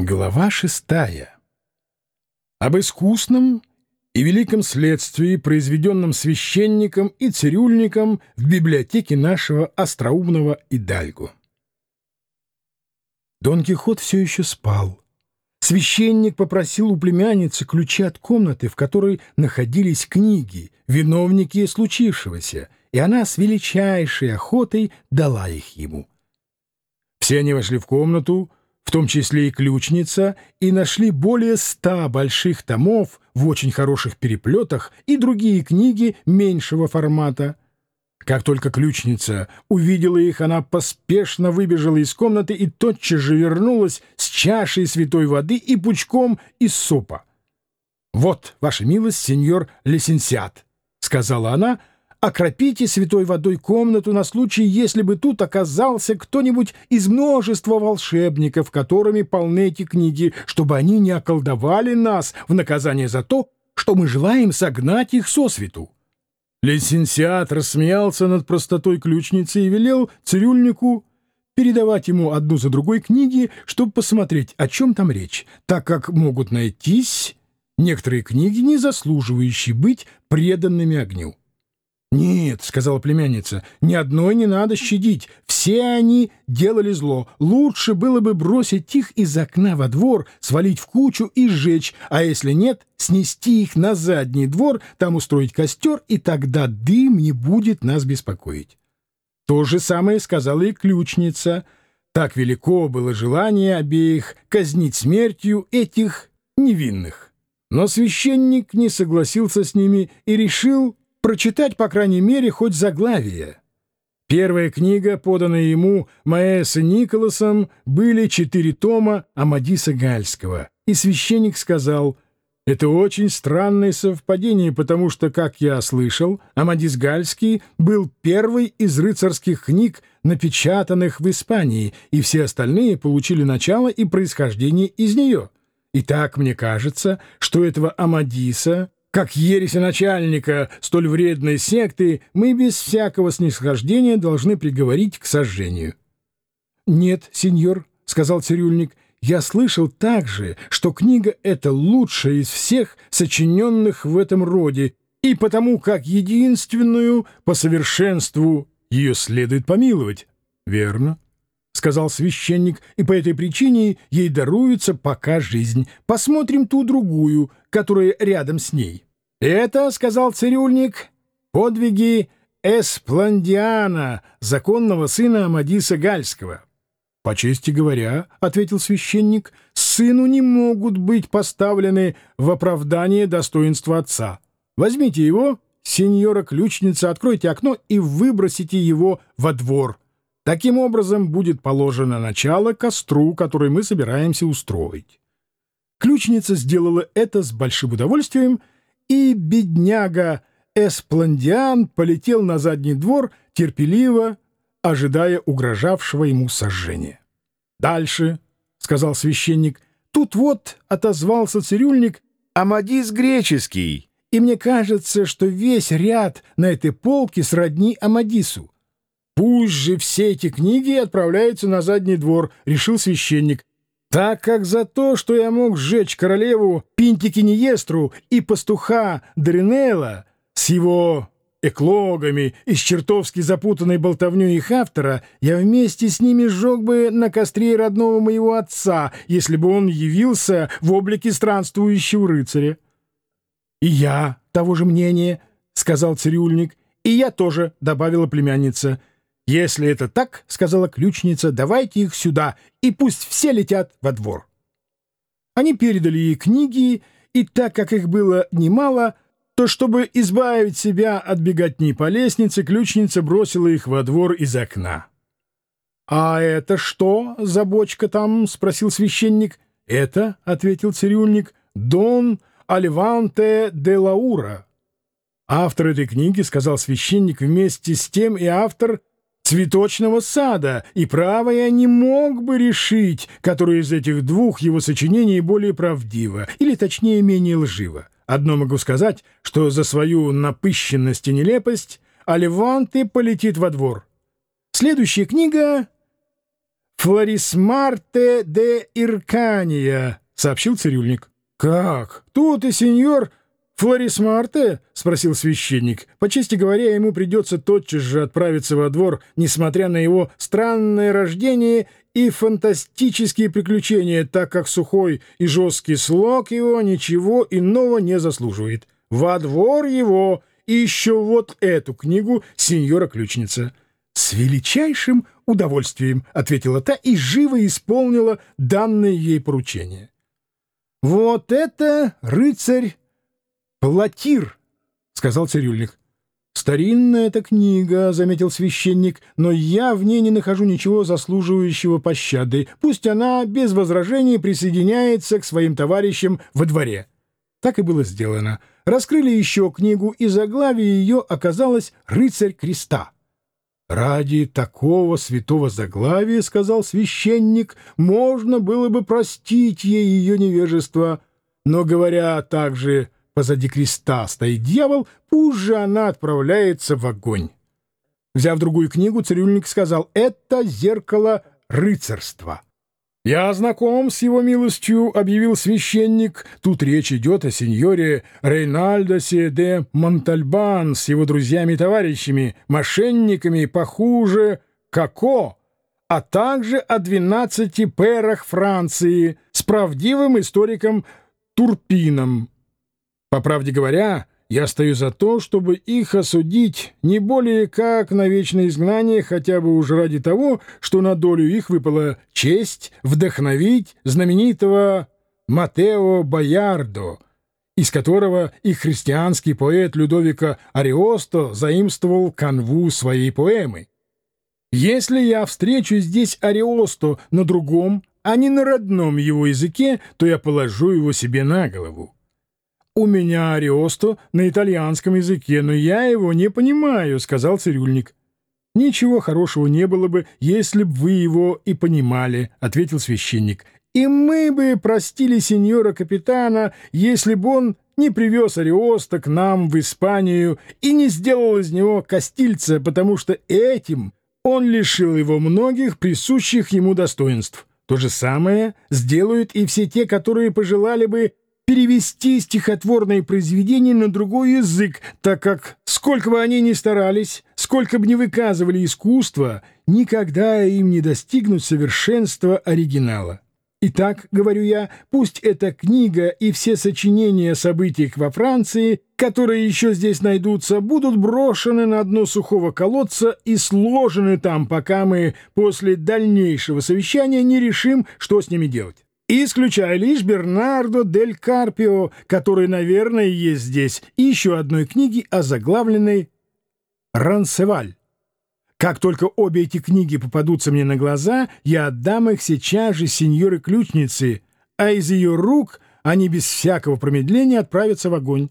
Глава шестая. Об искусном и великом следствии, произведенном священником и цирюльником в библиотеке нашего остроумного Идальгу. Дон Кихот все еще спал. Священник попросил у племянницы ключи от комнаты, в которой находились книги, виновники случившегося, и она с величайшей охотой дала их ему. Все они вошли в комнату, в том числе и ключница, и нашли более ста больших томов в очень хороших переплетах и другие книги меньшего формата. Как только ключница увидела их, она поспешно выбежала из комнаты и тотчас же вернулась с чашей святой воды и пучком из супа. «Вот, ваша милость, сеньор Лесенсиат», — сказала она, — окропите святой водой комнату на случай, если бы тут оказался кто-нибудь из множества волшебников, которыми полны эти книги, чтобы они не околдовали нас в наказание за то, что мы желаем согнать их со свету. Лисенсиат рассмеялся над простотой ключницы и велел цирюльнику передавать ему одну за другой книги, чтобы посмотреть, о чем там речь, так как могут найтись некоторые книги, не заслуживающие быть преданными огню. «Нет», — сказала племянница, — «ни одной не надо щадить. Все они делали зло. Лучше было бы бросить их из окна во двор, свалить в кучу и сжечь, а если нет, снести их на задний двор, там устроить костер, и тогда дым не будет нас беспокоить». То же самое сказала и ключница. Так велико было желание обеих казнить смертью этих невинных. Но священник не согласился с ними и решил прочитать, по крайней мере, хоть заглавие. Первая книга, поданная ему Маэсо Николасом, были четыре тома Амадиса Гальского, и священник сказал, «Это очень странное совпадение, потому что, как я слышал, Амадис Гальский был первый из рыцарских книг, напечатанных в Испании, и все остальные получили начало и происхождение из нее. И так мне кажется, что этого Амадиса как ереси начальника столь вредной секты, мы без всякого снисхождения должны приговорить к сожжению. — Нет, сеньор, — сказал цирюльник, — я слышал также, что книга эта лучшая из всех сочиненных в этом роде, и потому как единственную по совершенству ее следует помиловать. — Верно, — сказал священник, — и по этой причине ей даруется пока жизнь. Посмотрим ту другую, которая рядом с ней. «Это, — сказал цирюльник, — подвиги Эспландиана, законного сына Амадиса Гальского». «По чести говоря, — ответил священник, — сыну не могут быть поставлены в оправдание достоинства отца. Возьмите его, сеньора-ключница, откройте окно и выбросите его во двор. Таким образом будет положено начало костру, который мы собираемся устроить». Ключница сделала это с большим удовольствием — и бедняга Эспландиан полетел на задний двор, терпеливо ожидая угрожавшего ему сожжения. «Дальше», — сказал священник, — «тут вот отозвался цирюльник Амадис греческий, и мне кажется, что весь ряд на этой полке сродни Амадису. Пусть же все эти книги отправляются на задний двор», — решил священник, так как за то, что я мог сжечь королеву Пинтикиньестру и пастуха Дринелла с его эклогами и с чертовски запутанной болтовней их автора, я вместе с ними сжег бы на костре родного моего отца, если бы он явился в облике странствующего рыцаря. — И я того же мнения, — сказал цирюльник, — и я тоже, — добавила племянница, — «Если это так, — сказала ключница, — давайте их сюда, и пусть все летят во двор». Они передали ей книги, и так как их было немало, то, чтобы избавить себя от беготни по лестнице, ключница бросила их во двор из окна. «А это что за бочка там?» — спросил священник. «Это, — ответил цирюльник, — Дон Альванте де Лаура». Автор этой книги, — сказал священник, — вместе с тем и автор цветочного сада, и право я не мог бы решить, которое из этих двух его сочинений более правдиво, или точнее менее лживо. Одно могу сказать, что за свою напыщенность и нелепость Аливанте полетит во двор. Следующая книга «Флорисмарте де Иркания», — сообщил цирюльник. «Как? Тут и сеньор Флорисмарте?» — спросил священник. По чести говоря, ему придется тотчас же отправиться во двор, несмотря на его странное рождение и фантастические приключения, так как сухой и жесткий слог его ничего иного не заслуживает. Во двор его и еще вот эту книгу сеньора-ключница. «С величайшим удовольствием», — ответила та и живо исполнила данное ей поручение. «Вот это рыцарь Платир», — сказал цирюльник. «Старинная эта книга», — заметил священник, «но я в ней не нахожу ничего заслуживающего пощады. Пусть она без возражений присоединяется к своим товарищам во дворе». Так и было сделано. Раскрыли еще книгу, и заглавие ее оказалось «Рыцарь креста». «Ради такого святого заглавия, — сказал священник, — можно было бы простить ей ее невежество. Но, говоря также, позади креста стоит дьявол, пусть же она отправляется в огонь». Взяв другую книгу, цирюльник сказал «Это зеркало рыцарства». «Я знаком с его милостью», — объявил священник. «Тут речь идет о сеньоре Рейнальдосе де Монтальбан с его друзьями и товарищами, мошенниками похуже Како, а также о двенадцати перах Франции с правдивым историком Турпином. По правде говоря, — я стою за то, чтобы их осудить не более как на вечное изгнание, хотя бы уж ради того, что на долю их выпала честь вдохновить знаменитого Матео Боярдо, из которого и христианский поэт Людовика Ариосто заимствовал канву своей поэмы. Если я встречу здесь Ариосто на другом, а не на родном его языке, то я положу его себе на голову. «У меня Ариосто на итальянском языке, но я его не понимаю», — сказал цирюльник. «Ничего хорошего не было бы, если б вы его и понимали», — ответил священник. «И мы бы простили сеньора капитана, если бы он не привез Ариоста к нам в Испанию и не сделал из него костильца, потому что этим он лишил его многих присущих ему достоинств. То же самое сделают и все те, которые пожелали бы перевести стихотворные произведения на другой язык, так как, сколько бы они ни старались, сколько бы ни выказывали искусство, никогда им не достигнуть совершенства оригинала. Итак, говорю я, пусть эта книга и все сочинения о событиях во Франции, которые еще здесь найдутся, будут брошены на дно сухого колодца и сложены там, пока мы после дальнейшего совещания не решим, что с ними делать исключая лишь Бернардо дель Карпио, который, наверное, есть здесь, и еще одной книги, озаглавленной «Рансеваль». Как только обе эти книги попадутся мне на глаза, я отдам их сейчас же сеньоре-ключнице, а из ее рук они без всякого промедления отправятся в огонь.